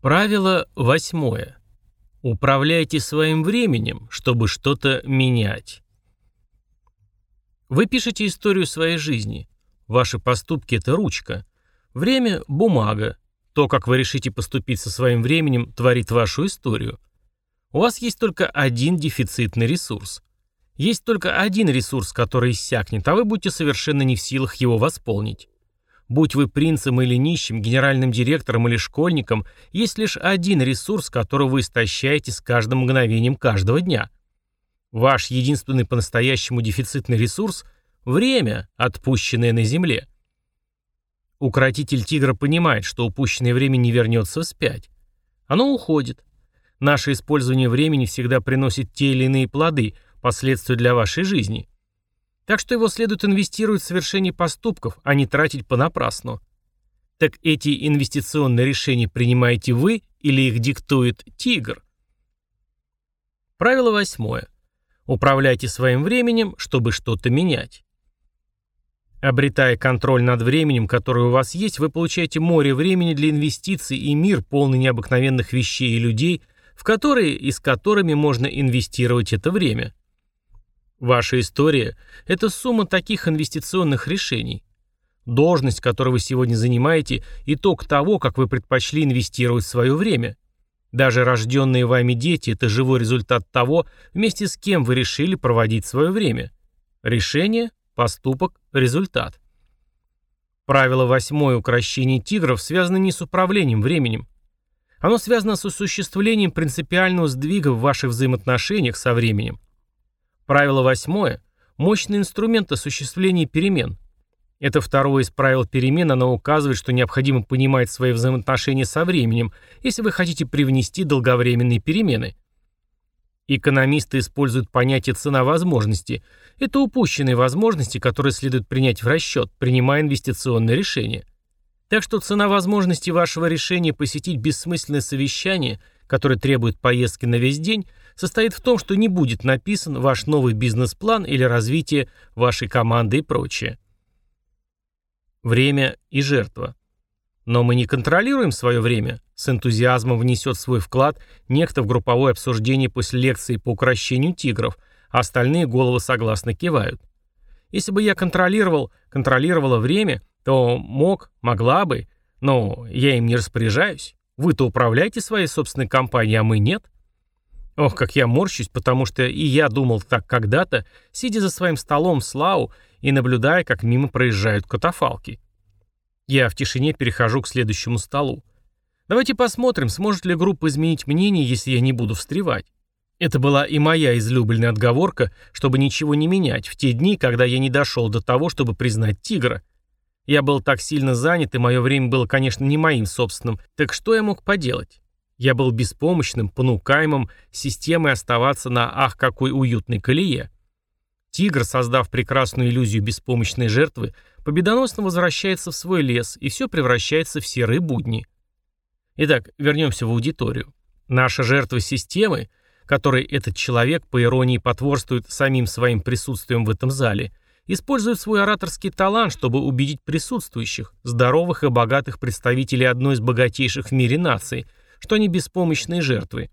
Правило восьмое. Управляйте своим временем, чтобы что-то менять. Вы пишете историю своей жизни. Ваши поступки – это ручка. Время – бумага. То, как вы решите поступить со своим временем, творит вашу историю. У вас есть только один дефицитный ресурс. Есть только один ресурс, который иссякнет, а вы будете совершенно не в силах его восполнить. Будь вы принцем или нищим, генеральным директором или школьником, есть лишь один ресурс, который вы истощаете с каждым мгновением каждого дня. Ваш единственный по-настоящему дефицитный ресурс – время, отпущенное на Земле. Укротитель тигра понимает, что упущенное время не вернется вспять. Оно уходит. Наше использование времени всегда приносит те или иные плоды, последствия для вашей жизни – так что его следует инвестировать в совершение поступков, а не тратить понапрасну. Так эти инвестиционные решения принимаете вы или их диктует тигр? Правило восьмое. Управляйте своим временем, чтобы что-то менять. Обретая контроль над временем, которое у вас есть, вы получаете море времени для инвестиций и мир, полный необыкновенных вещей и людей, в которые и с которыми можно инвестировать это время. Ваша история – это сумма таких инвестиционных решений. Должность, которую вы сегодня занимаете – итог того, как вы предпочли инвестировать свое время. Даже рожденные вами дети – это живой результат того, вместе с кем вы решили проводить свое время. Решение, поступок, результат. Правило восьмое укрощения тигров связано не с управлением временем. Оно связано с осуществлением принципиального сдвига в ваших взаимоотношениях со временем. Правило восьмое – мощный инструмент осуществления перемен. Это второе из правил перемен, оно указывает, что необходимо понимать свои взаимоотношения со временем, если вы хотите привнести долговременные перемены. Экономисты используют понятие «цена возможности». Это упущенные возможности, которые следует принять в расчет, принимая инвестиционные решения. Так что цена возможности вашего решения посетить бессмысленное совещание, которое требует поездки на весь день, состоит в том, что не будет написан ваш новый бизнес-план или развитие вашей команды и прочее. Время и жертва. Но мы не контролируем свое время. С энтузиазмом внесет свой вклад некто в групповое обсуждение после лекции по укращению тигров, а остальные головы согласно кивают. Если бы я контролировал, контролировала время, то мог, могла бы, но я им не распоряжаюсь. Вы-то управляете своей собственной компанией, а мы нет. Ох, как я морщусь, потому что и я думал так когда-то, сидя за своим столом в Слау и наблюдая, как мимо проезжают катафалки. Я в тишине перехожу к следующему столу. Давайте посмотрим, сможет ли группа изменить мнение, если я не буду встревать. Это была и моя излюбленная отговорка, чтобы ничего не менять, в те дни, когда я не дошел до того, чтобы признать тигра. Я был так сильно занят, и мое время было, конечно, не моим собственным, так что я мог поделать? Я был беспомощным, понукаемым системой оставаться на «ах, какой уютной колее». Тигр, создав прекрасную иллюзию беспомощной жертвы, победоносно возвращается в свой лес, и все превращается в серые будни. Итак, вернемся в аудиторию. Наша жертва системы, которой этот человек, по иронии, потворствует самим своим присутствием в этом зале, использует свой ораторский талант, чтобы убедить присутствующих, здоровых и богатых представителей одной из богатейших в мире наций – что они беспомощные жертвы.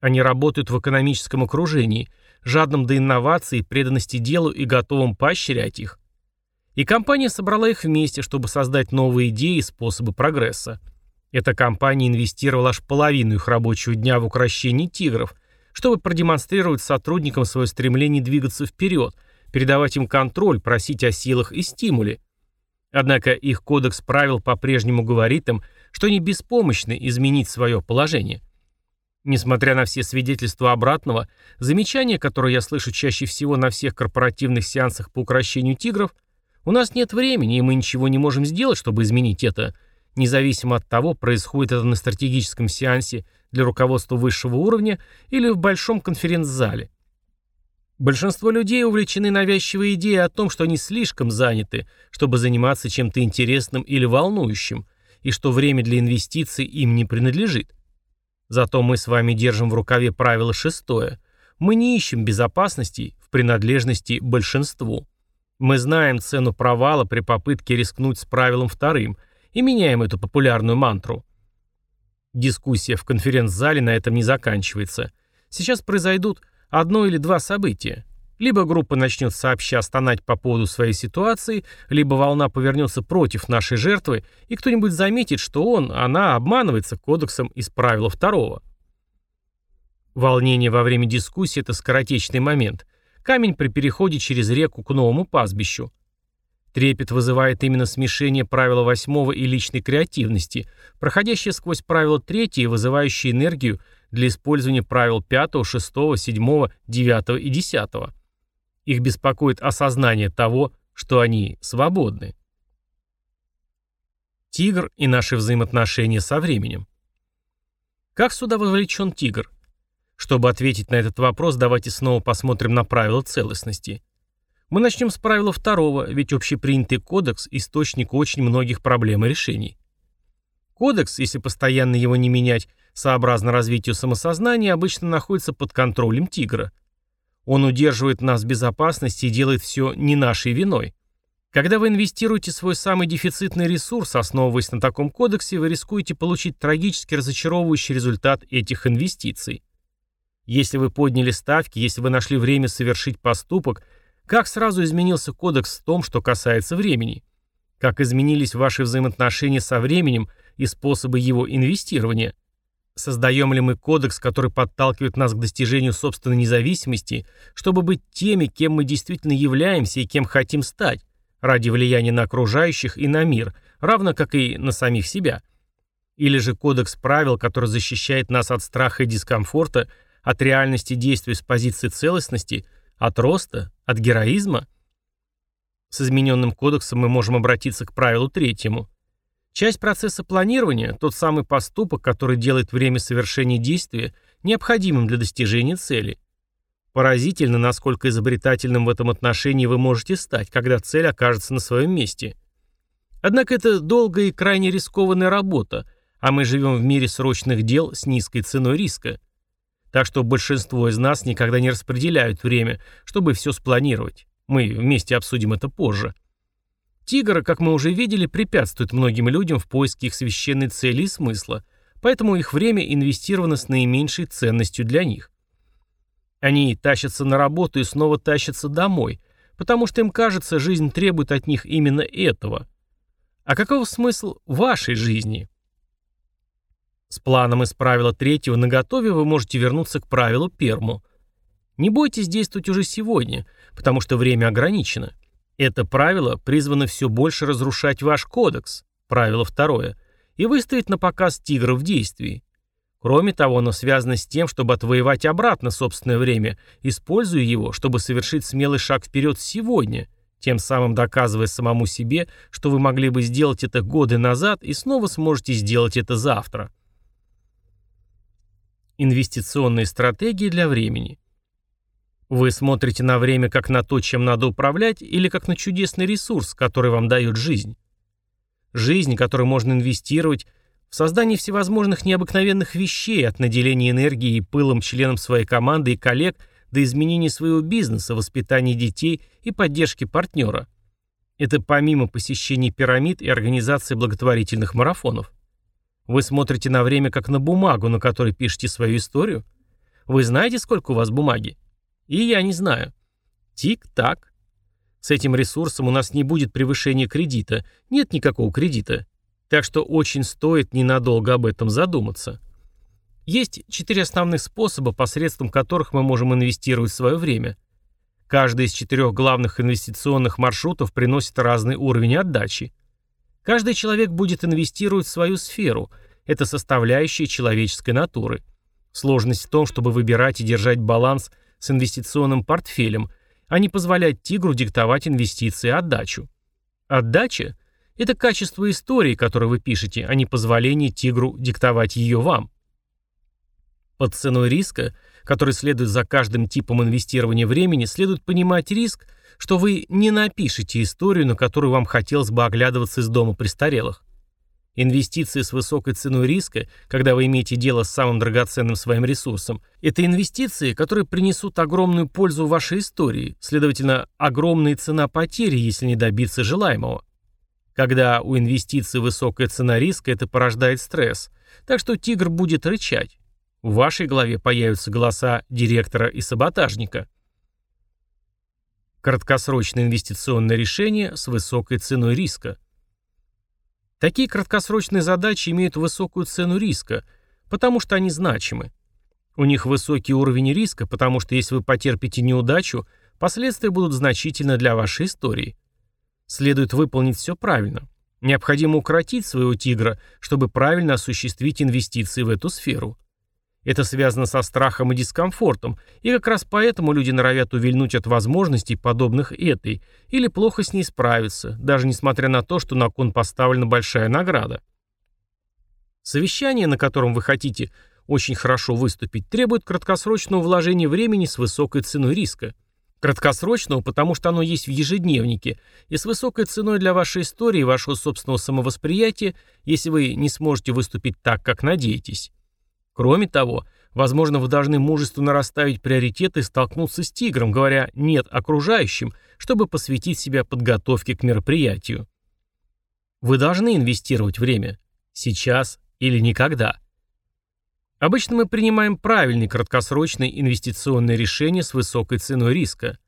Они работают в экономическом окружении, жадном до инноваций, преданности делу и готовым поощрять их. И компания собрала их вместе, чтобы создать новые идеи и способы прогресса. Эта компания инвестировала аж половину их рабочего дня в укращение тигров, чтобы продемонстрировать сотрудникам свое стремление двигаться вперед, передавать им контроль, просить о силах и стимуле. Однако их кодекс правил по-прежнему говорит им, что они беспомощны изменить свое положение. Несмотря на все свидетельства обратного, замечание, которое я слышу чаще всего на всех корпоративных сеансах по укращению тигров, у нас нет времени, и мы ничего не можем сделать, чтобы изменить это, независимо от того, происходит это на стратегическом сеансе для руководства высшего уровня или в большом конференц-зале. Большинство людей увлечены навязчивой идеей о том, что они слишком заняты, чтобы заниматься чем-то интересным или волнующим – и что время для инвестиций им не принадлежит. Зато мы с вами держим в рукаве правило шестое. Мы не ищем безопасности в принадлежности большинству. Мы знаем цену провала при попытке рискнуть с правилом вторым и меняем эту популярную мантру. Дискуссия в конференц-зале на этом не заканчивается. Сейчас произойдут одно или два события. Либо группа начнет сообща стонать по поводу своей ситуации, либо волна повернется против нашей жертвы, и кто-нибудь заметит, что он, она обманывается кодексом из правила второго. Волнение во время дискуссии – это скоротечный момент. Камень при переходе через реку к новому пастбищу. Трепет вызывает именно смешение правила восьмого и личной креативности, проходящее сквозь правило третье и вызывающее энергию для использования правил пятого, шестого, седьмого, девятого и десятого. Их беспокоит осознание того, что они свободны. Тигр и наши взаимоотношения со временем. Как сюда вовлечен тигр? Чтобы ответить на этот вопрос, давайте снова посмотрим на правила целостности. Мы начнем с правила второго, ведь общепринятый кодекс – источник очень многих проблем и решений. Кодекс, если постоянно его не менять, сообразно развитию самосознания, обычно находится под контролем тигра – он удерживает нас в безопасности и делает все не нашей виной. Когда вы инвестируете свой самый дефицитный ресурс, основываясь на таком кодексе, вы рискуете получить трагически разочаровывающий результат этих инвестиций. Если вы подняли ставки, если вы нашли время совершить поступок, как сразу изменился кодекс в том, что касается времени? Как изменились ваши взаимоотношения со временем и способы его инвестирования – Создаем ли мы кодекс, который подталкивает нас к достижению собственной независимости, чтобы быть теми, кем мы действительно являемся и кем хотим стать, ради влияния на окружающих и на мир, равно как и на самих себя? Или же кодекс правил, который защищает нас от страха и дискомфорта, от реальности действий с позиции целостности, от роста, от героизма? С измененным кодексом мы можем обратиться к правилу третьему – Часть процесса планирования – тот самый поступок, который делает время совершения действия необходимым для достижения цели. Поразительно, насколько изобретательным в этом отношении вы можете стать, когда цель окажется на своем месте. Однако это долгая и крайне рискованная работа, а мы живем в мире срочных дел с низкой ценой риска. Так что большинство из нас никогда не распределяют время, чтобы все спланировать. Мы вместе обсудим это позже. Тигр, как мы уже видели, препятствует многим людям в поиске их священной цели и смысла, поэтому их время инвестировано с наименьшей ценностью для них. Они тащатся на работу и снова тащатся домой, потому что им кажется, жизнь требует от них именно этого. А каков смысл вашей жизни? С планом из правила третьего наготове вы можете вернуться к правилу первому. Не бойтесь действовать уже сегодня, потому что время ограничено. Это правило призвано все больше разрушать ваш кодекс, правило второе, и выставить на показ тигра в действии. Кроме того, оно связано с тем, чтобы отвоевать обратно собственное время, используя его, чтобы совершить смелый шаг вперед сегодня, тем самым доказывая самому себе, что вы могли бы сделать это годы назад и снова сможете сделать это завтра. Инвестиционные стратегии для времени – вы смотрите на время как на то, чем надо управлять, или как на чудесный ресурс, который вам дает жизнь. Жизнь, которую можно инвестировать в создание всевозможных необыкновенных вещей, от наделения энергией и пылом членам своей команды и коллег до изменения своего бизнеса, воспитания детей и поддержки партнера. Это помимо посещений пирамид и организации благотворительных марафонов. Вы смотрите на время как на бумагу, на которой пишете свою историю. Вы знаете, сколько у вас бумаги? И я не знаю. Тик-так. С этим ресурсом у нас не будет превышения кредита. Нет никакого кредита. Так что очень стоит ненадолго об этом задуматься. Есть четыре основных способа, посредством которых мы можем инвестировать свое время. Каждый из четырех главных инвестиционных маршрутов приносит разный уровень отдачи. Каждый человек будет инвестировать в свою сферу. Это составляющая человеческой натуры. Сложность в том, чтобы выбирать и держать баланс – с инвестиционным портфелем, а не позволять тигру диктовать инвестиции и отдачу. Отдача – это качество истории, которую вы пишете, а не позволение тигру диктовать ее вам. Под ценой риска, который следует за каждым типом инвестирования времени, следует понимать риск, что вы не напишете историю, на которую вам хотелось бы оглядываться из дома престарелых. Инвестиции с высокой ценой риска, когда вы имеете дело с самым драгоценным своим ресурсом, это инвестиции, которые принесут огромную пользу вашей истории, следовательно, огромная цена потери, если не добиться желаемого. Когда у инвестиций высокая цена риска, это порождает стресс. Так что тигр будет рычать. В вашей голове появятся голоса директора и саботажника. Краткосрочное инвестиционное решение с высокой ценой риска. Такие краткосрочные задачи имеют высокую цену риска, потому что они значимы. У них высокий уровень риска, потому что если вы потерпите неудачу, последствия будут значительны для вашей истории. Следует выполнить все правильно. Необходимо укротить своего тигра, чтобы правильно осуществить инвестиции в эту сферу. Это связано со страхом и дискомфортом, и как раз поэтому люди норовят увильнуть от возможностей, подобных этой, или плохо с ней справиться, даже несмотря на то, что на кон поставлена большая награда. Совещание, на котором вы хотите очень хорошо выступить, требует краткосрочного вложения времени с высокой ценой риска – Краткосрочного, потому что оно есть в ежедневнике, и с высокой ценой для вашей истории и вашего собственного самовосприятия, если вы не сможете выступить так, как надеетесь. Кроме того, возможно, вы должны мужественно расставить приоритеты и столкнуться с тигром, говоря «нет» окружающим, чтобы посвятить себя подготовке к мероприятию. Вы должны инвестировать время. Сейчас или никогда. Обычно мы принимаем правильные краткосрочные инвестиционные решения с высокой ценой риска.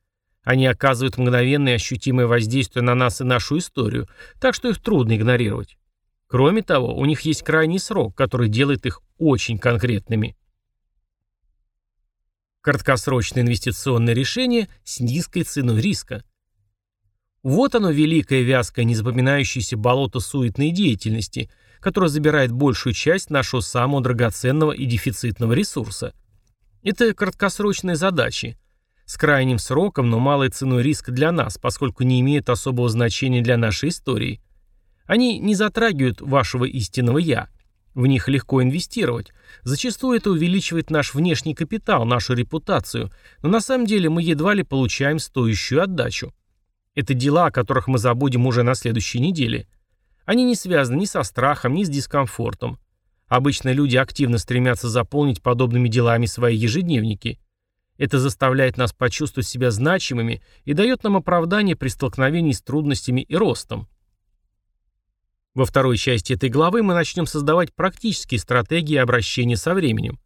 Они оказывают мгновенное ощутимое воздействие на нас и нашу историю, так что их трудно игнорировать. Кроме того, у них есть крайний срок, который делает их очень конкретными. Краткосрочное инвестиционное решение с низкой ценой риска. Вот оно великое вязкое незапоминающееся болото суетной деятельности – которая забирает большую часть нашего самого драгоценного и дефицитного ресурса. Это краткосрочные задачи, с крайним сроком, но малой ценой риска для нас, поскольку не имеют особого значения для нашей истории. Они не затрагивают вашего истинного «я». В них легко инвестировать. Зачастую это увеличивает наш внешний капитал, нашу репутацию, но на самом деле мы едва ли получаем стоящую отдачу. Это дела, о которых мы забудем уже на следующей неделе – они не связаны ни со страхом, ни с дискомфортом. Обычно люди активно стремятся заполнить подобными делами свои ежедневники. Это заставляет нас почувствовать себя значимыми и дает нам оправдание при столкновении с трудностями и ростом. Во второй части этой главы мы начнем создавать практические стратегии обращения со временем.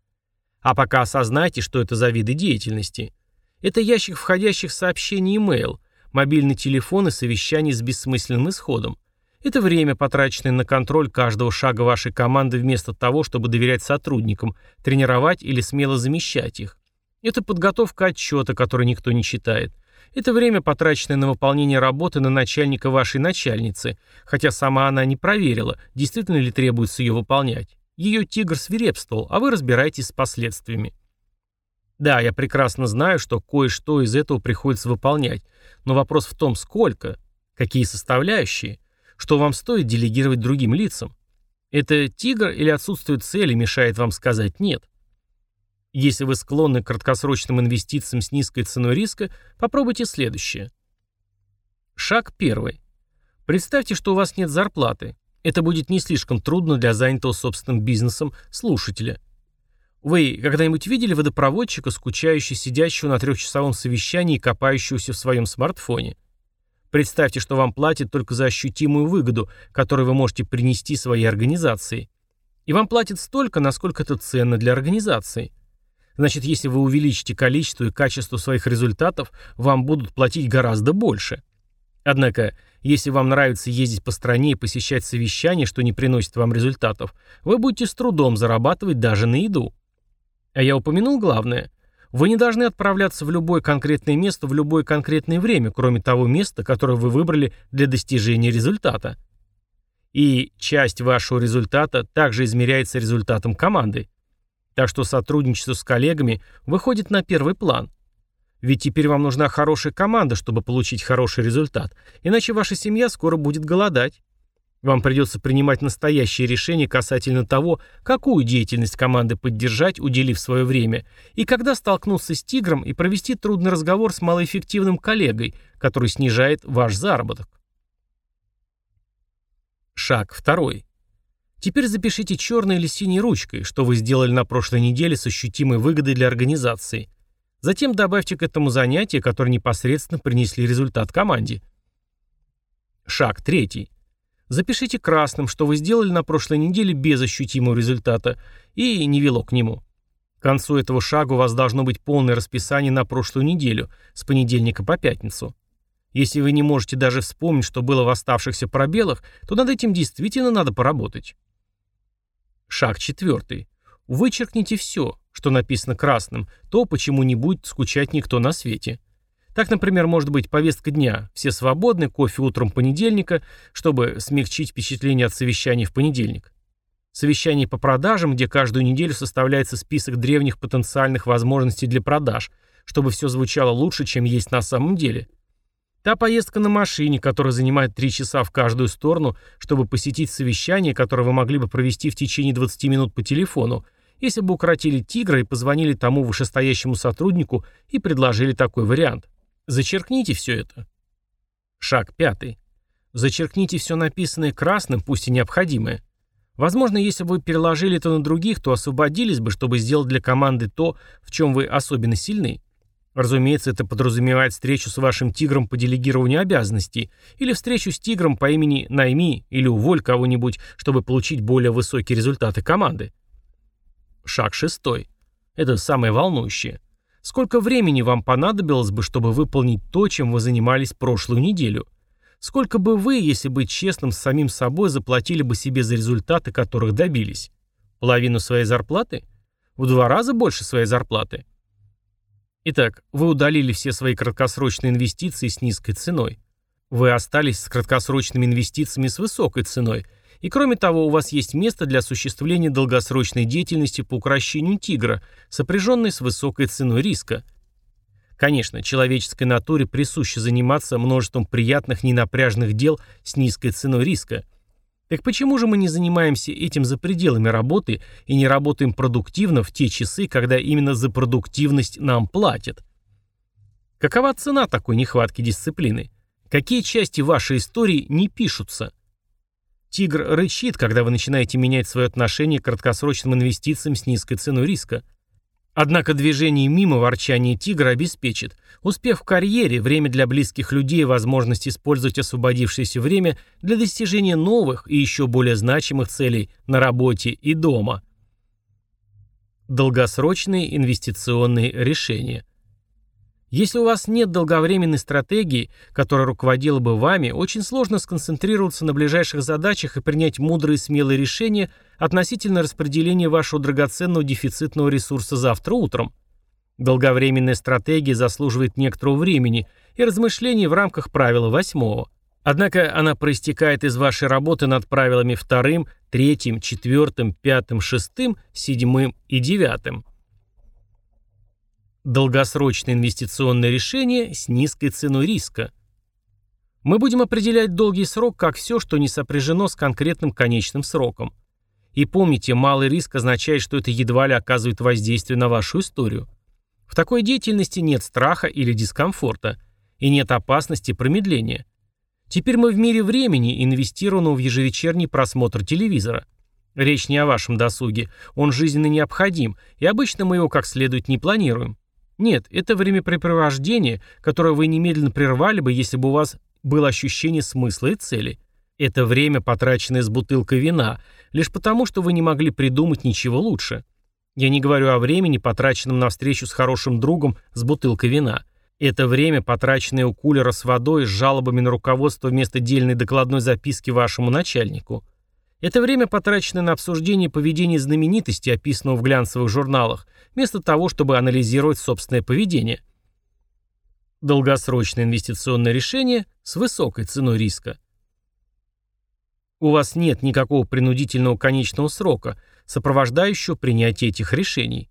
А пока осознайте, что это за виды деятельности. Это ящик входящих сообщений email, мобильный телефон и совещание с бессмысленным исходом. Это время, потраченное на контроль каждого шага вашей команды вместо того, чтобы доверять сотрудникам, тренировать или смело замещать их. Это подготовка отчета, который никто не читает. Это время, потраченное на выполнение работы на начальника вашей начальницы, хотя сама она не проверила, действительно ли требуется ее выполнять. Ее тигр свирепствовал, а вы разбираетесь с последствиями. Да, я прекрасно знаю, что кое-что из этого приходится выполнять, но вопрос в том, сколько, какие составляющие что вам стоит делегировать другим лицам. Это тигр или отсутствие цели мешает вам сказать «нет». Если вы склонны к краткосрочным инвестициям с низкой ценой риска, попробуйте следующее. Шаг первый. Представьте, что у вас нет зарплаты. Это будет не слишком трудно для занятого собственным бизнесом слушателя. Вы когда-нибудь видели водопроводчика, скучающего сидящего на трехчасовом совещании и копающегося в своем смартфоне? Представьте, что вам платят только за ощутимую выгоду, которую вы можете принести своей организации. И вам платят столько, насколько это ценно для организации. Значит, если вы увеличите количество и качество своих результатов, вам будут платить гораздо больше. Однако, если вам нравится ездить по стране и посещать совещания, что не приносит вам результатов, вы будете с трудом зарабатывать даже на еду. А я упомянул главное – вы не должны отправляться в любое конкретное место в любое конкретное время, кроме того места, которое вы выбрали для достижения результата. И часть вашего результата также измеряется результатом команды. Так что сотрудничество с коллегами выходит на первый план. Ведь теперь вам нужна хорошая команда, чтобы получить хороший результат, иначе ваша семья скоро будет голодать. Вам придется принимать настоящие решения касательно того, какую деятельность команды поддержать, уделив свое время, и когда столкнуться с тигром и провести трудный разговор с малоэффективным коллегой, который снижает ваш заработок. Шаг второй. Теперь запишите черной или синей ручкой, что вы сделали на прошлой неделе с ощутимой выгодой для организации. Затем добавьте к этому занятия, которые непосредственно принесли результат команде. Шаг третий. Запишите красным, что вы сделали на прошлой неделе без ощутимого результата и не вело к нему. К концу этого шага у вас должно быть полное расписание на прошлую неделю, с понедельника по пятницу. Если вы не можете даже вспомнить, что было в оставшихся пробелах, то над этим действительно надо поработать. Шаг четвертый. Вычеркните все, что написано красным, то, почему не будет скучать никто на свете. Так, например, может быть повестка дня. Все свободны, кофе утром понедельника, чтобы смягчить впечатление от совещаний в понедельник. Совещание по продажам, где каждую неделю составляется список древних потенциальных возможностей для продаж, чтобы все звучало лучше, чем есть на самом деле. Та поездка на машине, которая занимает 3 часа в каждую сторону, чтобы посетить совещание, которое вы могли бы провести в течение 20 минут по телефону, если бы укротили тигра и позвонили тому вышестоящему сотруднику и предложили такой вариант. Зачеркните все это. Шаг пятый. Зачеркните все написанное красным, пусть и необходимое. Возможно, если бы вы переложили это на других, то освободились бы, чтобы сделать для команды то, в чем вы особенно сильны. Разумеется, это подразумевает встречу с вашим тигром по делегированию обязанностей или встречу с тигром по имени «Найми» или «Уволь кого-нибудь», чтобы получить более высокие результаты команды. Шаг шестой. Это самое волнующее. Сколько времени вам понадобилось бы, чтобы выполнить то, чем вы занимались прошлую неделю? Сколько бы вы, если быть честным с самим собой, заплатили бы себе за результаты, которых добились? Половину своей зарплаты? В два раза больше своей зарплаты? Итак, вы удалили все свои краткосрочные инвестиции с низкой ценой. Вы остались с краткосрочными инвестициями с высокой ценой – и кроме того, у вас есть место для осуществления долгосрочной деятельности по укрощению тигра, сопряженной с высокой ценой риска. Конечно, человеческой натуре присуще заниматься множеством приятных ненапряжных дел с низкой ценой риска. Так почему же мы не занимаемся этим за пределами работы и не работаем продуктивно в те часы, когда именно за продуктивность нам платят? Какова цена такой нехватки дисциплины? Какие части вашей истории не пишутся? Тигр рычит, когда вы начинаете менять свое отношение к краткосрочным инвестициям с низкой ценой риска. Однако движение мимо ворчания тигра обеспечит успех в карьере, время для близких людей и возможность использовать освободившееся время для достижения новых и еще более значимых целей на работе и дома. Долгосрочные инвестиционные решения – если у вас нет долговременной стратегии, которая руководила бы вами, очень сложно сконцентрироваться на ближайших задачах и принять мудрые смелые решения относительно распределения вашего драгоценного дефицитного ресурса завтра утром. Долговременная стратегия заслуживает некоторого времени и размышлений в рамках правила восьмого. Однако она проистекает из вашей работы над правилами вторым, третьим, четвертым, пятым, шестым, седьмым и девятым. Долгосрочное инвестиционное решение с низкой ценой риска. Мы будем определять долгий срок как все, что не сопряжено с конкретным конечным сроком. И помните, малый риск означает, что это едва ли оказывает воздействие на вашу историю. В такой деятельности нет страха или дискомфорта, и нет опасности промедления. Теперь мы в мире времени, инвестированного в ежевечерний просмотр телевизора. Речь не о вашем досуге, он жизненно необходим, и обычно мы его как следует не планируем. Нет, это времяпрепровождение, которое вы немедленно прервали бы, если бы у вас было ощущение смысла и цели. Это время, потраченное с бутылкой вина, лишь потому, что вы не могли придумать ничего лучше. Я не говорю о времени, потраченном на встречу с хорошим другом с бутылкой вина. Это время, потраченное у кулера с водой с жалобами на руководство вместо дельной докладной записки вашему начальнику. Это время, потраченное на обсуждение поведения знаменитости, описанного в глянцевых журналах, вместо того, чтобы анализировать собственное поведение. Долгосрочное инвестиционное решение с высокой ценой риска. У вас нет никакого принудительного конечного срока, сопровождающего принятие этих решений.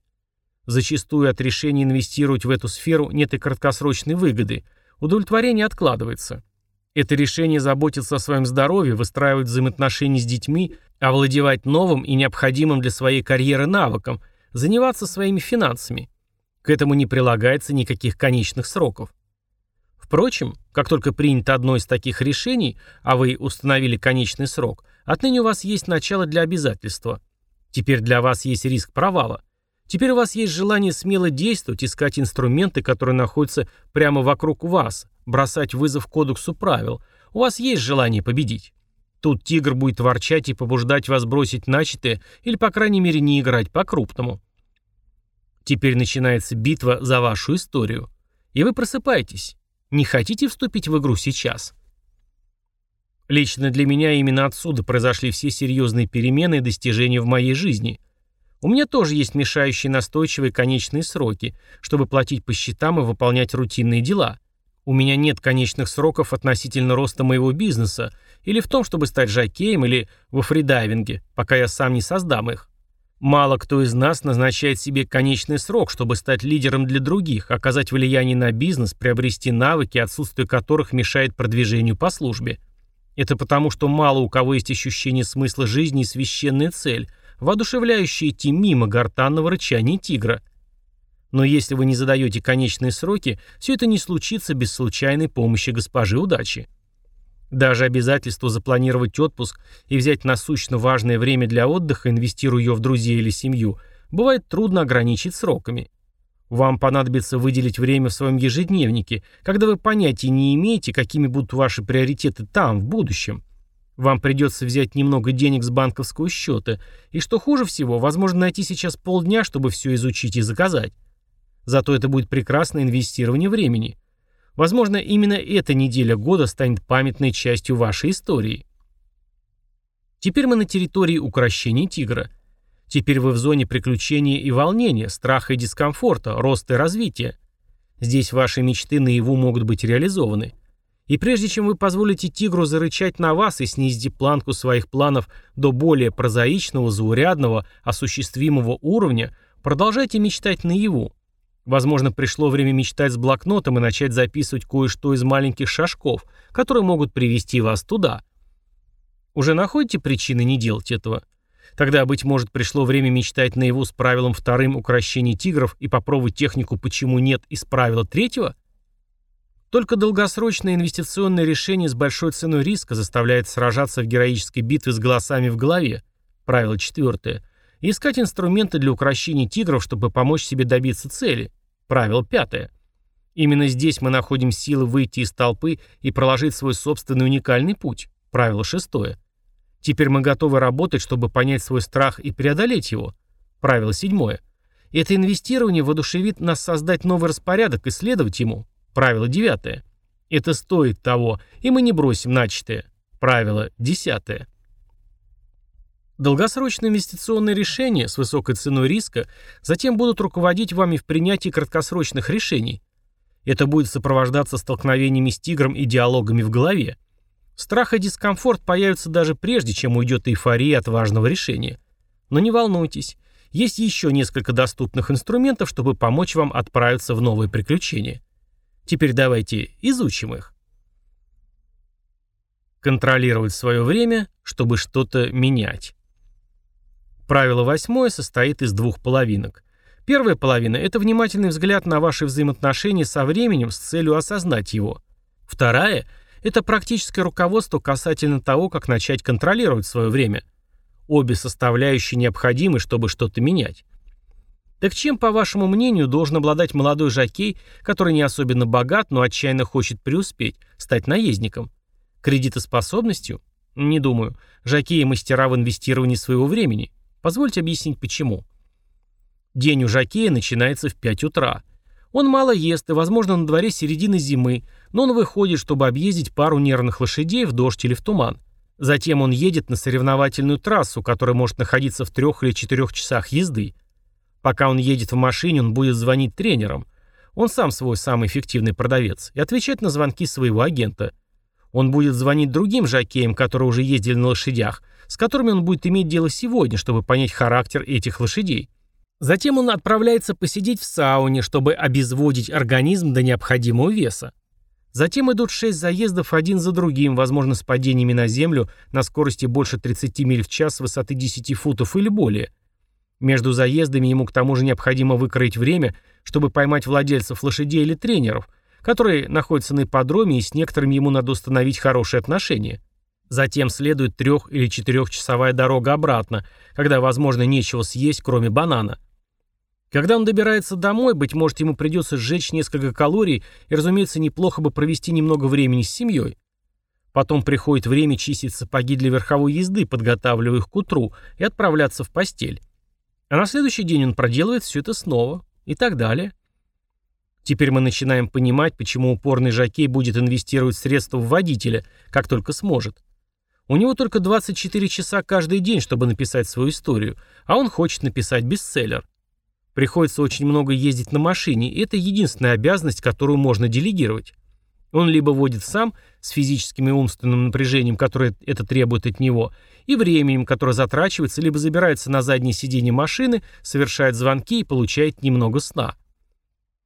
Зачастую от решения инвестировать в эту сферу нет и краткосрочной выгоды, удовлетворение откладывается. Это решение заботиться о своем здоровье, выстраивать взаимоотношения с детьми, овладевать новым и необходимым для своей карьеры навыком, заниматься своими финансами. К этому не прилагается никаких конечных сроков. Впрочем, как только принято одно из таких решений, а вы установили конечный срок, отныне у вас есть начало для обязательства. Теперь для вас есть риск провала. Теперь у вас есть желание смело действовать, искать инструменты, которые находятся прямо вокруг вас, бросать вызов кодексу правил. У вас есть желание победить. Тут тигр будет ворчать и побуждать вас бросить начатое или, по крайней мере, не играть по-крупному. Теперь начинается битва за вашу историю. И вы просыпаетесь. Не хотите вступить в игру сейчас? Лично для меня именно отсюда произошли все серьезные перемены и достижения в моей жизни. У меня тоже есть мешающие настойчивые конечные сроки, чтобы платить по счетам и выполнять рутинные дела. У меня нет конечных сроков относительно роста моего бизнеса, или в том, чтобы стать жокеем, или во фридайвинге, пока я сам не создам их. Мало кто из нас назначает себе конечный срок, чтобы стать лидером для других, оказать влияние на бизнес, приобрести навыки, отсутствие которых мешает продвижению по службе. Это потому, что мало у кого есть ощущение смысла жизни и священная цель, воодушевляющая идти мимо гортанного рычания тигра. Но если вы не задаете конечные сроки, все это не случится без случайной помощи госпожи удачи. Даже обязательство запланировать отпуск и взять насущно важное время для отдыха, инвестируя ее в друзей или семью, бывает трудно ограничить сроками. Вам понадобится выделить время в своем ежедневнике, когда вы понятия не имеете, какими будут ваши приоритеты там, в будущем. Вам придется взять немного денег с банковского счета, и что хуже всего, возможно найти сейчас полдня, чтобы все изучить и заказать. Зато это будет прекрасное инвестирование времени. Возможно, именно эта неделя года станет памятной частью вашей истории. Теперь мы на территории укрощения тигра. Теперь вы в зоне приключения и волнения, страха и дискомфорта, роста и развития. Здесь ваши мечты наяву могут быть реализованы. И прежде чем вы позволите тигру зарычать на вас и снизите планку своих планов до более прозаичного, заурядного, осуществимого уровня, продолжайте мечтать наяву. Возможно, пришло время мечтать с блокнотом и начать записывать кое-что из маленьких шажков, которые могут привести вас туда. Уже находите причины не делать этого? Тогда, быть может, пришло время мечтать наяву с правилом вторым укращения тигров и попробовать технику «почему нет» из правила третьего? Только долгосрочное инвестиционное решение с большой ценой риска заставляет сражаться в героической битве с голосами в голове. Правило четвертое искать инструменты для укрощения тигров, чтобы помочь себе добиться цели. Правило пятое. Именно здесь мы находим силы выйти из толпы и проложить свой собственный уникальный путь. Правило шестое. Теперь мы готовы работать, чтобы понять свой страх и преодолеть его. Правило седьмое. Это инвестирование воодушевит нас создать новый распорядок и следовать ему. Правило девятое. Это стоит того, и мы не бросим начатое. Правило десятое. Долгосрочные инвестиционные решения с высокой ценой риска затем будут руководить вами в принятии краткосрочных решений. Это будет сопровождаться столкновениями с тигром и диалогами в голове. Страх и дискомфорт появятся даже прежде, чем уйдет эйфория от важного решения. Но не волнуйтесь, есть еще несколько доступных инструментов, чтобы помочь вам отправиться в новые приключения. Теперь давайте изучим их. Контролировать свое время, чтобы что-то менять. Правило восьмое состоит из двух половинок. Первая половина – это внимательный взгляд на ваши взаимоотношения со временем с целью осознать его. Вторая – это практическое руководство касательно того, как начать контролировать свое время. Обе составляющие необходимы, чтобы что-то менять. Так чем, по вашему мнению, должен обладать молодой жокей, который не особенно богат, но отчаянно хочет преуспеть, стать наездником? Кредитоспособностью? Не думаю. Жокеи – мастера в инвестировании своего времени – Позвольте объяснить почему. День у Жакея начинается в 5 утра. Он мало ест и, возможно, на дворе середины зимы, но он выходит, чтобы объездить пару нервных лошадей в дождь или в туман. Затем он едет на соревновательную трассу, которая может находиться в трех или четырех часах езды. Пока он едет в машине, он будет звонить тренерам. Он сам свой самый эффективный продавец и отвечать на звонки своего агента. Он будет звонить другим жокеям, которые уже ездили на лошадях, с которыми он будет иметь дело сегодня, чтобы понять характер этих лошадей. Затем он отправляется посидеть в сауне, чтобы обезводить организм до необходимого веса. Затем идут шесть заездов один за другим, возможно, с падениями на землю на скорости больше 30 миль в час с высоты 10 футов или более. Между заездами ему к тому же необходимо выкроить время, чтобы поймать владельцев лошадей или тренеров, которые находятся на ипподроме и с некоторыми ему надо установить хорошие отношения. Затем следует трех- или четырехчасовая дорога обратно, когда, возможно, нечего съесть, кроме банана. Когда он добирается домой, быть может, ему придется сжечь несколько калорий и, разумеется, неплохо бы провести немного времени с семьей. Потом приходит время чистить сапоги для верховой езды, подготавливая их к утру, и отправляться в постель. А на следующий день он проделывает все это снова. И так далее. Теперь мы начинаем понимать, почему упорный жокей будет инвестировать средства в водителя, как только сможет. У него только 24 часа каждый день, чтобы написать свою историю, а он хочет написать бестселлер. Приходится очень много ездить на машине, и это единственная обязанность, которую можно делегировать. Он либо водит сам, с физическим и умственным напряжением, которое это требует от него, и временем, которое затрачивается, либо забирается на заднее сиденье машины, совершает звонки и получает немного сна.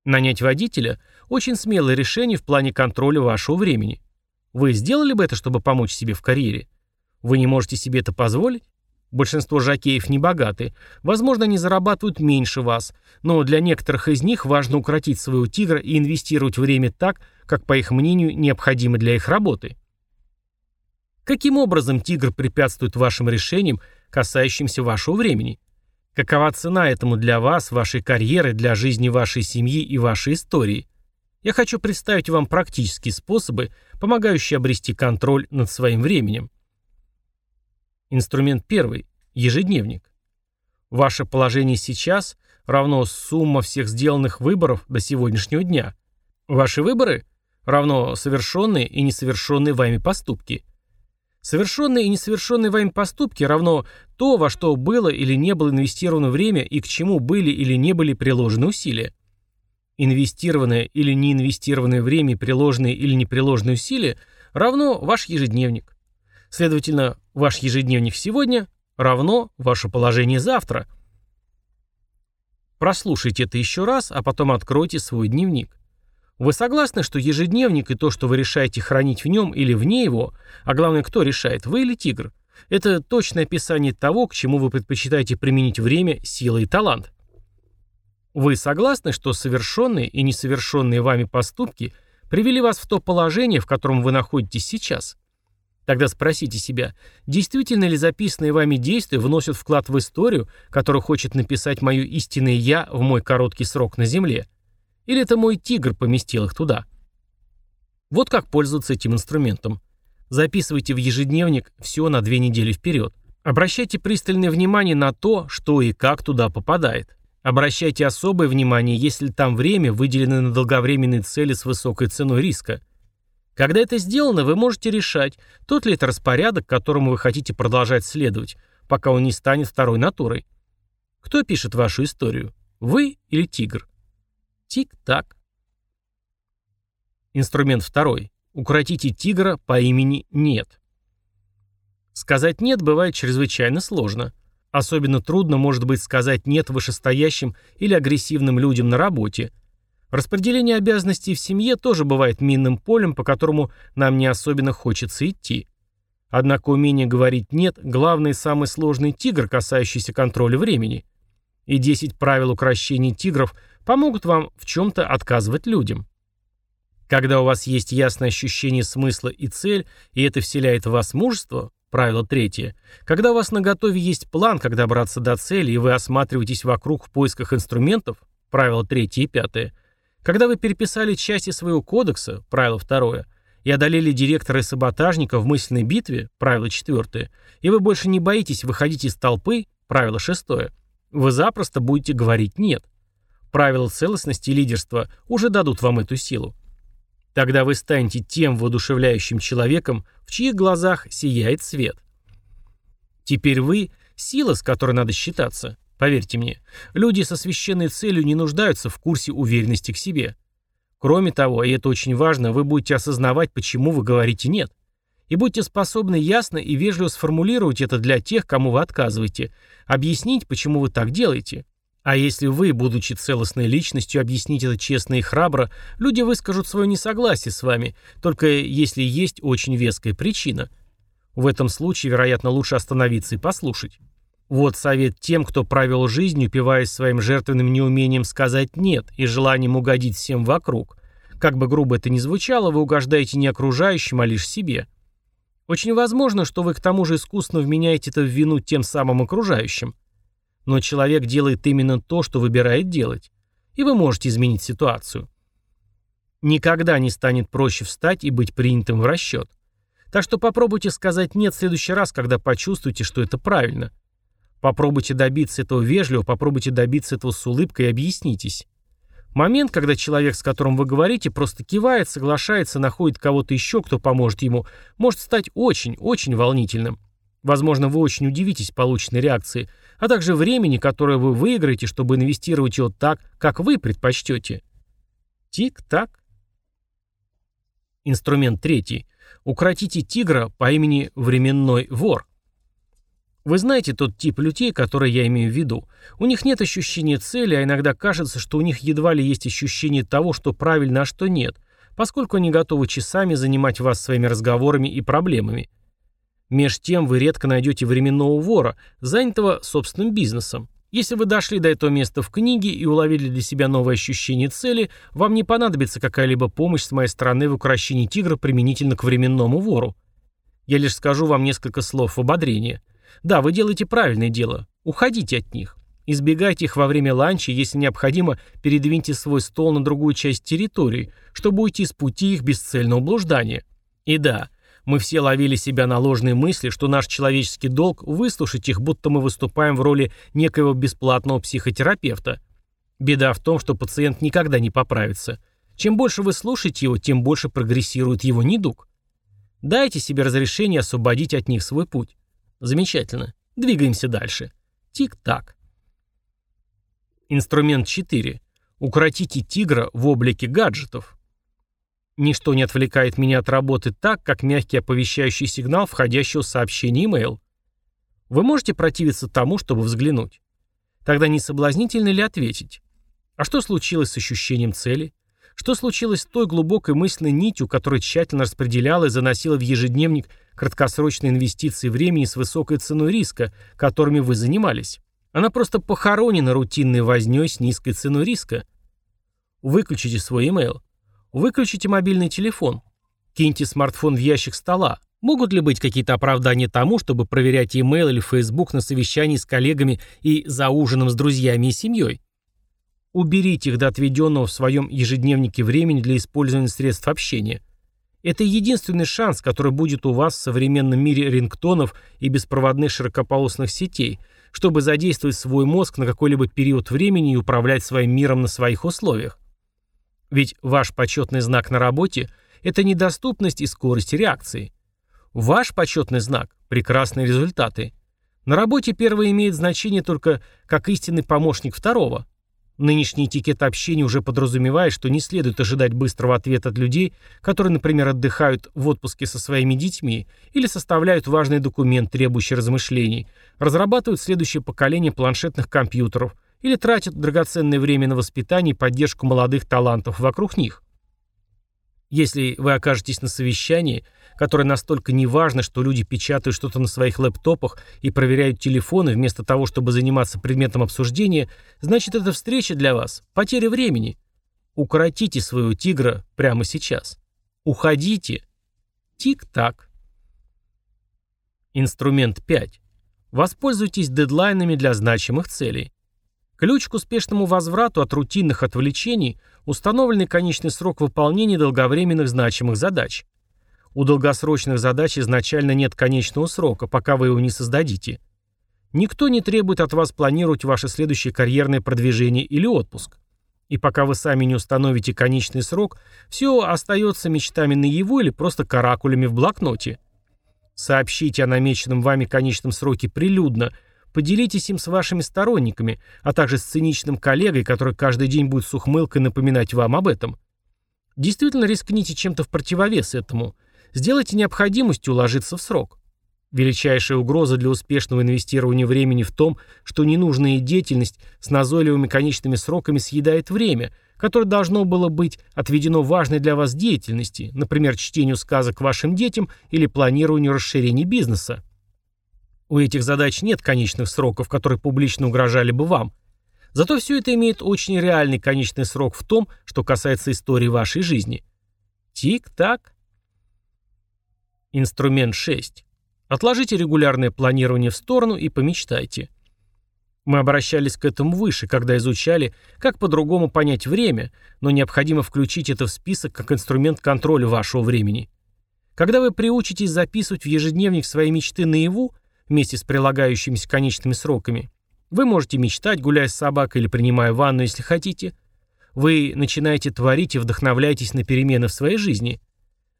Нанять водителя – очень смелое решение в плане контроля вашего времени. Вы сделали бы это, чтобы помочь себе в карьере? Вы не можете себе это позволить? Большинство жакеев не богаты. Возможно, они зарабатывают меньше вас, но для некоторых из них важно укротить своего тигра и инвестировать время так, как, по их мнению, необходимо для их работы. Каким образом тигр препятствует вашим решениям, касающимся вашего времени? Какова цена этому для вас, вашей карьеры, для жизни вашей семьи и вашей истории? Я хочу представить вам практические способы, помогающие обрести контроль над своим временем. Инструмент первый. Ежедневник. Ваше положение сейчас равно сумма всех сделанных выборов до сегодняшнего дня. Ваши выборы равно совершенные и несовершенные вами поступки. Совершенные и несовершенные вами поступки равно то, во что было или не было инвестировано время и к чему были или не были приложены усилия. Инвестированное или неинвестированное время приложенные или неприложенные усилия равно ваш ежедневник. Следовательно, ваш ежедневник сегодня равно ваше положение завтра. Прослушайте это еще раз, а потом откройте свой дневник. Вы согласны, что ежедневник и то, что вы решаете хранить в нем или вне его, а главное, кто решает, вы или тигр, это точное описание того, к чему вы предпочитаете применить время, силы и талант. Вы согласны, что совершенные и несовершенные вами поступки привели вас в то положение, в котором вы находитесь сейчас? Тогда спросите себя, действительно ли записанные вами действия вносят вклад в историю, которую хочет написать мое истинное «я» в мой короткий срок на Земле? Или это мой тигр поместил их туда? Вот как пользоваться этим инструментом. Записывайте в ежедневник все на две недели вперед. Обращайте пристальное внимание на то, что и как туда попадает. Обращайте особое внимание, если там время выделено на долговременные цели с высокой ценой риска – когда это сделано, вы можете решать, тот ли это распорядок, которому вы хотите продолжать следовать, пока он не станет второй натурой. Кто пишет вашу историю? Вы или тигр? Тик-так. Инструмент второй. Укротите тигра по имени «нет». Сказать «нет» бывает чрезвычайно сложно. Особенно трудно может быть сказать «нет» вышестоящим или агрессивным людям на работе – Распределение обязанностей в семье тоже бывает минным полем, по которому нам не особенно хочется идти. Однако умение говорить «нет» – главный и самый сложный тигр, касающийся контроля времени. И 10 правил укрощения тигров помогут вам в чем-то отказывать людям. Когда у вас есть ясное ощущение смысла и цель, и это вселяет в вас мужество, правило третье, когда у вас на готове есть план, как добраться до цели, и вы осматриваетесь вокруг в поисках инструментов, правило третье и пятое – когда вы переписали части своего кодекса, правило второе, и одолели директора и саботажника в мысленной битве, правило четвертое, и вы больше не боитесь выходить из толпы, правило шестое, вы запросто будете говорить «нет». Правила целостности и лидерства уже дадут вам эту силу. Тогда вы станете тем воодушевляющим человеком, в чьих глазах сияет свет. Теперь вы – сила, с которой надо считаться. Поверьте мне, люди со священной целью не нуждаются в курсе уверенности к себе. Кроме того, и это очень важно, вы будете осознавать, почему вы говорите «нет». И будьте способны ясно и вежливо сформулировать это для тех, кому вы отказываете, объяснить, почему вы так делаете. А если вы, будучи целостной личностью, объясните это честно и храбро, люди выскажут свое несогласие с вами, только если есть очень веская причина. В этом случае, вероятно, лучше остановиться и послушать. Вот совет тем, кто правил жизнью, упиваясь своим жертвенным неумением сказать «нет» и желанием угодить всем вокруг. Как бы грубо это ни звучало, вы угождаете не окружающим, а лишь себе. Очень возможно, что вы к тому же искусно вменяете это в вину тем самым окружающим. Но человек делает именно то, что выбирает делать. И вы можете изменить ситуацию. Никогда не станет проще встать и быть принятым в расчет. Так что попробуйте сказать «нет» в следующий раз, когда почувствуете, что это правильно. Попробуйте добиться этого вежливо, попробуйте добиться этого с улыбкой и объяснитесь. Момент, когда человек, с которым вы говорите, просто кивает, соглашается, находит кого-то еще, кто поможет ему, может стать очень, очень волнительным. Возможно, вы очень удивитесь полученной реакции, а также времени, которое вы выиграете, чтобы инвестировать его так, как вы предпочтете. Тик-так. Инструмент третий. Укротите тигра по имени Временной вор. Вы знаете тот тип людей, который я имею в виду. У них нет ощущения цели, а иногда кажется, что у них едва ли есть ощущение того, что правильно, а что нет, поскольку они готовы часами занимать вас своими разговорами и проблемами. Меж тем вы редко найдете временного вора, занятого собственным бизнесом. Если вы дошли до этого места в книге и уловили для себя новое ощущение цели, вам не понадобится какая-либо помощь с моей стороны в укрощении тигра применительно к временному вору. Я лишь скажу вам несколько слов ободрения – да, вы делаете правильное дело. Уходите от них. Избегайте их во время ланча, если необходимо, передвиньте свой стол на другую часть территории, чтобы уйти с пути их бесцельного блуждания. И да, мы все ловили себя на ложные мысли, что наш человеческий долг – выслушать их, будто мы выступаем в роли некоего бесплатного психотерапевта. Беда в том, что пациент никогда не поправится. Чем больше вы слушаете его, тем больше прогрессирует его недуг. Дайте себе разрешение освободить от них свой путь. Замечательно. Двигаемся дальше. Тик-так. Инструмент 4. Укротите тигра в облике гаджетов. Ничто не отвлекает меня от работы так, как мягкий оповещающий сигнал входящего сообщения email. Вы можете противиться тому, чтобы взглянуть. Тогда не соблазнительно ли ответить? А что случилось с ощущением цели? Что случилось с той глубокой мысленной нитью, которая тщательно распределяла и заносила в ежедневник краткосрочные инвестиции времени с высокой ценой риска, которыми вы занимались? Она просто похоронена рутинной вознёй с низкой ценой риска. Выключите свой email. Выключите мобильный телефон. Киньте смартфон в ящик стола. Могут ли быть какие-то оправдания тому, чтобы проверять email или Facebook на совещании с коллегами и за ужином с друзьями и семьей? Уберите их до отведенного в своем ежедневнике времени для использования средств общения. Это единственный шанс, который будет у вас в современном мире рингтонов и беспроводных широкополосных сетей, чтобы задействовать свой мозг на какой-либо период времени и управлять своим миром на своих условиях. Ведь ваш почетный знак на работе – это недоступность и скорость реакции. Ваш почетный знак – прекрасные результаты. На работе первый имеет значение только как истинный помощник второго – Нынешний этикет общения уже подразумевает, что не следует ожидать быстрого ответа от людей, которые, например, отдыхают в отпуске со своими детьми или составляют важный документ, требующий размышлений, разрабатывают следующее поколение планшетных компьютеров или тратят драгоценное время на воспитание и поддержку молодых талантов вокруг них. Если вы окажетесь на совещании, которое настолько неважно, что люди печатают что-то на своих лэптопах и проверяют телефоны вместо того, чтобы заниматься предметом обсуждения, значит эта встреча для вас – потеря времени. Укоротите своего тигра прямо сейчас. Уходите. Тик-так. Инструмент 5. Воспользуйтесь дедлайнами для значимых целей. Ключ к успешному возврату от рутинных отвлечений – установленный конечный срок выполнения долговременных значимых задач. У долгосрочных задач изначально нет конечного срока, пока вы его не создадите. Никто не требует от вас планировать ваше следующее карьерное продвижение или отпуск. И пока вы сами не установите конечный срок, все остается мечтами наяву или просто каракулями в блокноте. Сообщите о намеченном вами конечном сроке прилюдно – Поделитесь им с вашими сторонниками, а также с циничным коллегой, который каждый день будет с ухмылкой напоминать вам об этом. Действительно рискните чем-то в противовес этому. Сделайте необходимостью уложиться в срок. Величайшая угроза для успешного инвестирования времени в том, что ненужная деятельность с назойливыми конечными сроками съедает время, которое должно было быть отведено важной для вас деятельности, например, чтению сказок вашим детям или планированию расширения бизнеса. У этих задач нет конечных сроков, которые публично угрожали бы вам. Зато все это имеет очень реальный конечный срок в том, что касается истории вашей жизни. Тик-так. Инструмент 6. Отложите регулярное планирование в сторону и помечтайте. Мы обращались к этому выше, когда изучали, как по-другому понять время, но необходимо включить это в список как инструмент контроля вашего времени. Когда вы приучитесь записывать в ежедневник свои мечты наяву, вместе с прилагающимися конечными сроками, вы можете мечтать, гуляя с собакой или принимая ванну, если хотите. Вы начинаете творить и вдохновляетесь на перемены в своей жизни.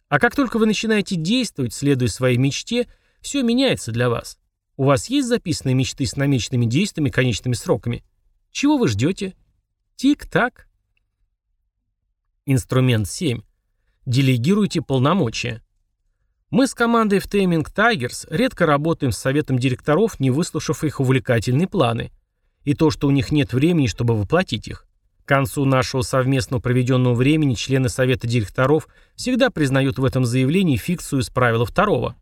А как только вы начинаете действовать, следуя своей мечте, все меняется для вас. У вас есть записанные мечты с намеченными действиями конечными сроками? Чего вы ждете? Тик-так. Инструмент 7. Делегируйте полномочия. Мы с командой в Taming Tigers редко работаем с советом директоров, не выслушав их увлекательные планы. И то, что у них нет времени, чтобы воплотить их. К концу нашего совместного проведенного времени члены совета директоров всегда признают в этом заявлении фикцию из правила второго.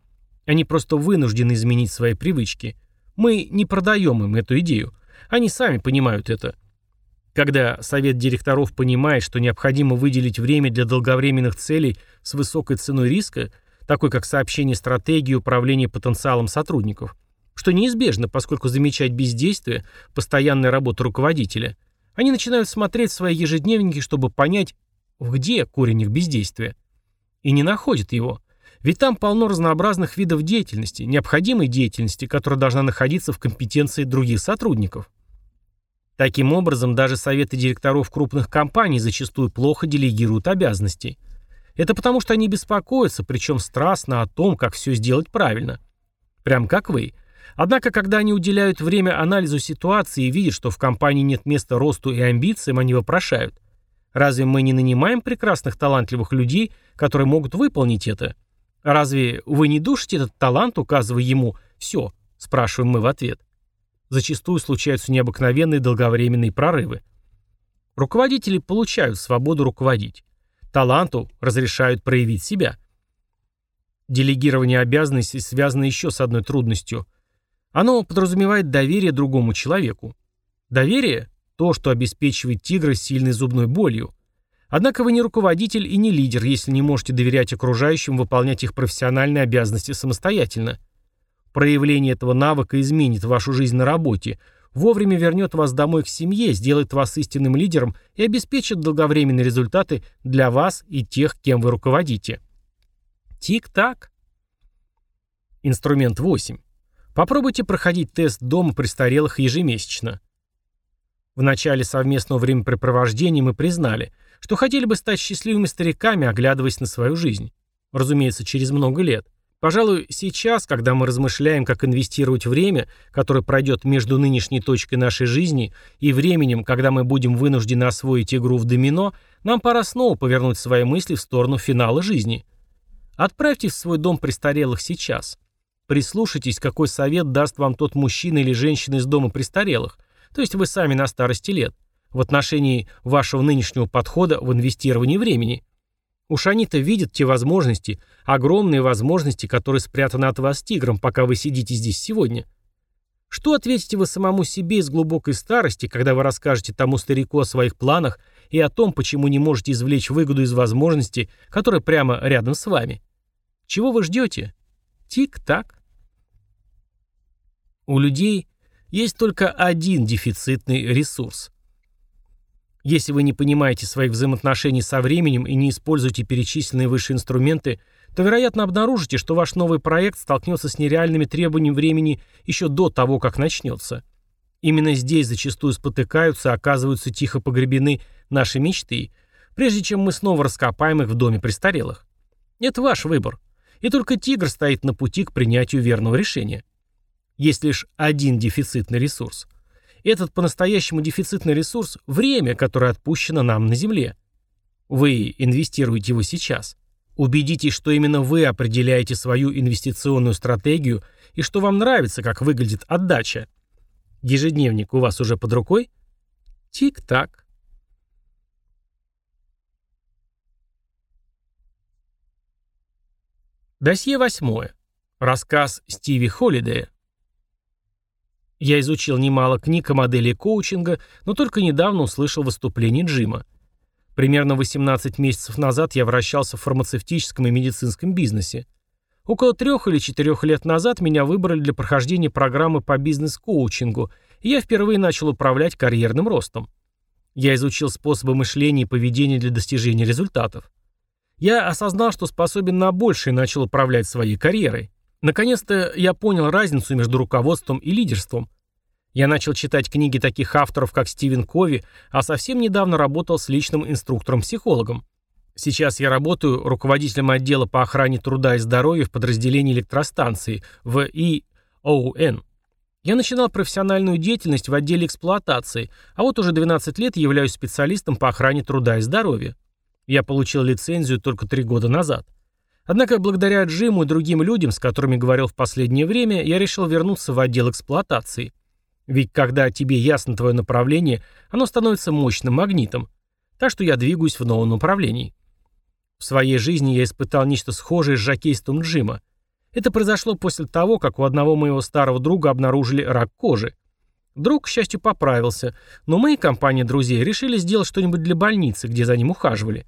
Они просто вынуждены изменить свои привычки. Мы не продаем им эту идею. Они сами понимают это. Когда совет директоров понимает, что необходимо выделить время для долговременных целей с высокой ценой риска, такой как сообщение стратегии и управление потенциалом сотрудников, что неизбежно, поскольку замечать бездействие – постоянная работа руководителя, они начинают смотреть свои ежедневники, чтобы понять, где корень их бездействия. И не находят его. Ведь там полно разнообразных видов деятельности, необходимой деятельности, которая должна находиться в компетенции других сотрудников. Таким образом, даже советы директоров крупных компаний зачастую плохо делегируют обязанности. Это потому, что они беспокоятся, причем страстно о том, как все сделать правильно. Прям как вы. Однако, когда они уделяют время анализу ситуации и видят, что в компании нет места росту и амбициям, они вопрошают. Разве мы не нанимаем прекрасных талантливых людей, которые могут выполнить это? Разве вы не душите этот талант, указывая ему «все», спрашиваем мы в ответ зачастую случаются необыкновенные долговременные прорывы. Руководители получают свободу руководить. Таланту разрешают проявить себя. Делегирование обязанностей связано еще с одной трудностью. Оно подразумевает доверие другому человеку. Доверие – то, что обеспечивает тигра сильной зубной болью. Однако вы не руководитель и не лидер, если не можете доверять окружающим выполнять их профессиональные обязанности самостоятельно – Проявление этого навыка изменит вашу жизнь на работе, вовремя вернет вас домой к семье, сделает вас истинным лидером и обеспечит долговременные результаты для вас и тех, кем вы руководите. Тик-так. Инструмент 8. Попробуйте проходить тест дома престарелых ежемесячно. В начале совместного времяпрепровождения мы признали, что хотели бы стать счастливыми стариками, оглядываясь на свою жизнь. Разумеется, через много лет. Пожалуй, сейчас, когда мы размышляем, как инвестировать время, которое пройдет между нынешней точкой нашей жизни и временем, когда мы будем вынуждены освоить игру в домино, нам пора снова повернуть свои мысли в сторону финала жизни. Отправьтесь в свой дом престарелых сейчас. Прислушайтесь, какой совет даст вам тот мужчина или женщина из дома престарелых, то есть вы сами на старости лет, в отношении вашего нынешнего подхода в инвестировании времени. Уж они-то видят те возможности, огромные возможности, которые спрятаны от вас тигром, пока вы сидите здесь сегодня. Что ответите вы самому себе из глубокой старости, когда вы расскажете тому старику о своих планах и о том, почему не можете извлечь выгоду из возможности, которая прямо рядом с вами? Чего вы ждете? Тик-так. У людей есть только один дефицитный ресурс если вы не понимаете своих взаимоотношений со временем и не используете перечисленные выше инструменты, то, вероятно, обнаружите, что ваш новый проект столкнется с нереальными требованиями времени еще до того, как начнется. Именно здесь зачастую спотыкаются и оказываются тихо погребены наши мечты, прежде чем мы снова раскопаем их в доме престарелых. Это ваш выбор. И только тигр стоит на пути к принятию верного решения. Есть лишь один дефицитный ресурс. Этот по-настоящему дефицитный ресурс – время, которое отпущено нам на Земле. Вы инвестируете его сейчас. Убедитесь, что именно вы определяете свою инвестиционную стратегию и что вам нравится, как выглядит отдача. Ежедневник у вас уже под рукой? Тик-так. Досье восьмое. Рассказ Стиви Холидея. Я изучил немало книг о модели коучинга, но только недавно услышал выступление Джима. Примерно 18 месяцев назад я вращался в фармацевтическом и медицинском бизнесе. Около трех или четырех лет назад меня выбрали для прохождения программы по бизнес-коучингу, и я впервые начал управлять карьерным ростом. Я изучил способы мышления и поведения для достижения результатов. Я осознал, что способен на большее и начал управлять своей карьерой. Наконец-то я понял разницу между руководством и лидерством. Я начал читать книги таких авторов, как Стивен Кови, а совсем недавно работал с личным инструктором-психологом. Сейчас я работаю руководителем отдела по охране труда и здоровья в подразделении электростанции в ИОН. Я начинал профессиональную деятельность в отделе эксплуатации, а вот уже 12 лет являюсь специалистом по охране труда и здоровья. Я получил лицензию только три года назад. Однако благодаря Джиму и другим людям, с которыми говорил в последнее время, я решил вернуться в отдел эксплуатации. Ведь когда тебе ясно твое направление, оно становится мощным магнитом. Так что я двигаюсь в новом направлении. В своей жизни я испытал нечто схожее с жокейством Джима. Это произошло после того, как у одного моего старого друга обнаружили рак кожи. Друг, к счастью, поправился, но мы и компания друзей решили сделать что-нибудь для больницы, где за ним ухаживали.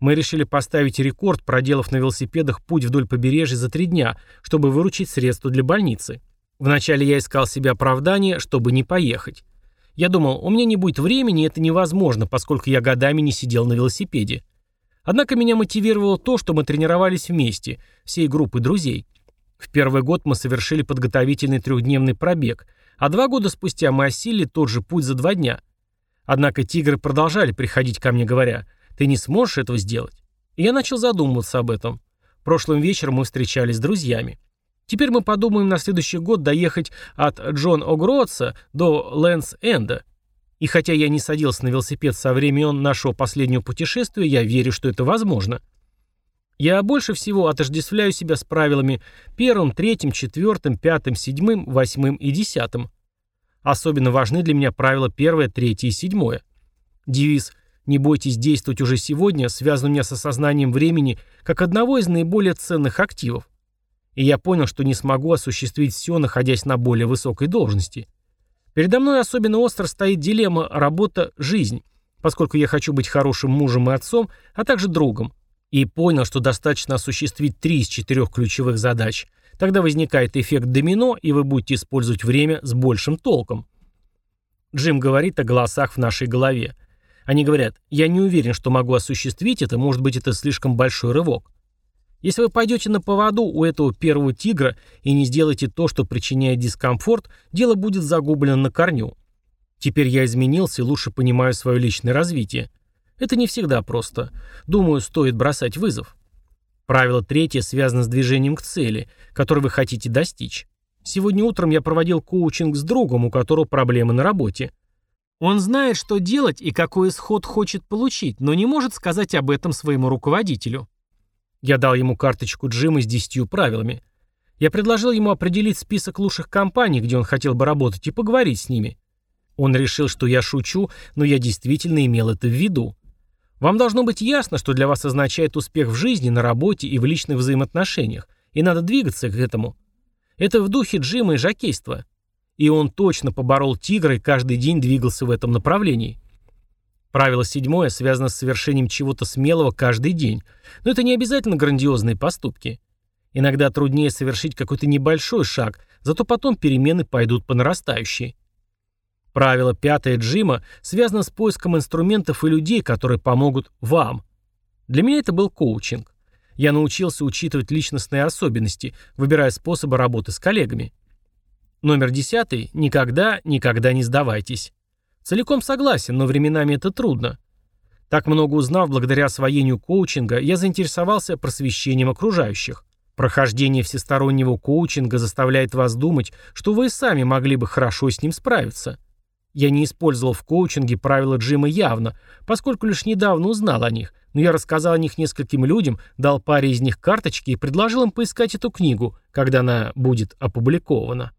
Мы решили поставить рекорд, проделав на велосипедах путь вдоль побережья за три дня, чтобы выручить средства для больницы. Вначале я искал себе оправдание, чтобы не поехать. Я думал, у меня не будет времени, и это невозможно, поскольку я годами не сидел на велосипеде. Однако меня мотивировало то, что мы тренировались вместе, всей группой друзей. В первый год мы совершили подготовительный трехдневный пробег, а два года спустя мы осилили тот же путь за два дня. Однако тигры продолжали приходить ко мне, говоря, «Ты не сможешь этого сделать?» И я начал задумываться об этом. Прошлым вечером мы встречались с друзьями. Теперь мы подумаем на следующий год доехать от Джон О'Гротса до Лэнс-Энда. И хотя я не садился на велосипед со времен нашего последнего путешествия, я верю, что это возможно. Я больше всего отождествляю себя с правилами первым, третьим, четвертым, пятым, седьмым, восьмым и десятым. Особенно важны для меня правила первое, третье и седьмое. Девиз «Не бойтесь действовать уже сегодня» связан у меня с осознанием времени как одного из наиболее ценных активов и я понял, что не смогу осуществить все, находясь на более высокой должности. Передо мной особенно остро стоит дилемма работа-жизнь, поскольку я хочу быть хорошим мужем и отцом, а также другом. И понял, что достаточно осуществить три из четырех ключевых задач. Тогда возникает эффект домино, и вы будете использовать время с большим толком. Джим говорит о голосах в нашей голове. Они говорят, я не уверен, что могу осуществить это, может быть, это слишком большой рывок. Если вы пойдете на поводу у этого первого тигра и не сделаете то, что причиняет дискомфорт, дело будет загублено на корню. Теперь я изменился и лучше понимаю свое личное развитие. Это не всегда просто. Думаю, стоит бросать вызов. Правило третье связано с движением к цели, которой вы хотите достичь. Сегодня утром я проводил коучинг с другом, у которого проблемы на работе. Он знает, что делать и какой исход хочет получить, но не может сказать об этом своему руководителю. Я дал ему карточку Джима с десятью правилами. Я предложил ему определить список лучших компаний, где он хотел бы работать, и поговорить с ними. Он решил, что я шучу, но я действительно имел это в виду. Вам должно быть ясно, что для вас означает успех в жизни, на работе и в личных взаимоотношениях, и надо двигаться к этому. Это в духе Джима и жокейства. И он точно поборол тигра и каждый день двигался в этом направлении. Правило седьмое связано с совершением чего-то смелого каждый день, но это не обязательно грандиозные поступки. Иногда труднее совершить какой-то небольшой шаг, зато потом перемены пойдут по нарастающей. Правило пятое Джима связано с поиском инструментов и людей, которые помогут вам. Для меня это был коучинг. Я научился учитывать личностные особенности, выбирая способы работы с коллегами. Номер десятый. Никогда, никогда не сдавайтесь. Целиком согласен, но временами это трудно. Так много узнав благодаря освоению коучинга, я заинтересовался просвещением окружающих. Прохождение всестороннего коучинга заставляет вас думать, что вы сами могли бы хорошо с ним справиться. Я не использовал в коучинге правила Джима явно, поскольку лишь недавно узнал о них, но я рассказал о них нескольким людям, дал паре из них карточки и предложил им поискать эту книгу, когда она будет опубликована.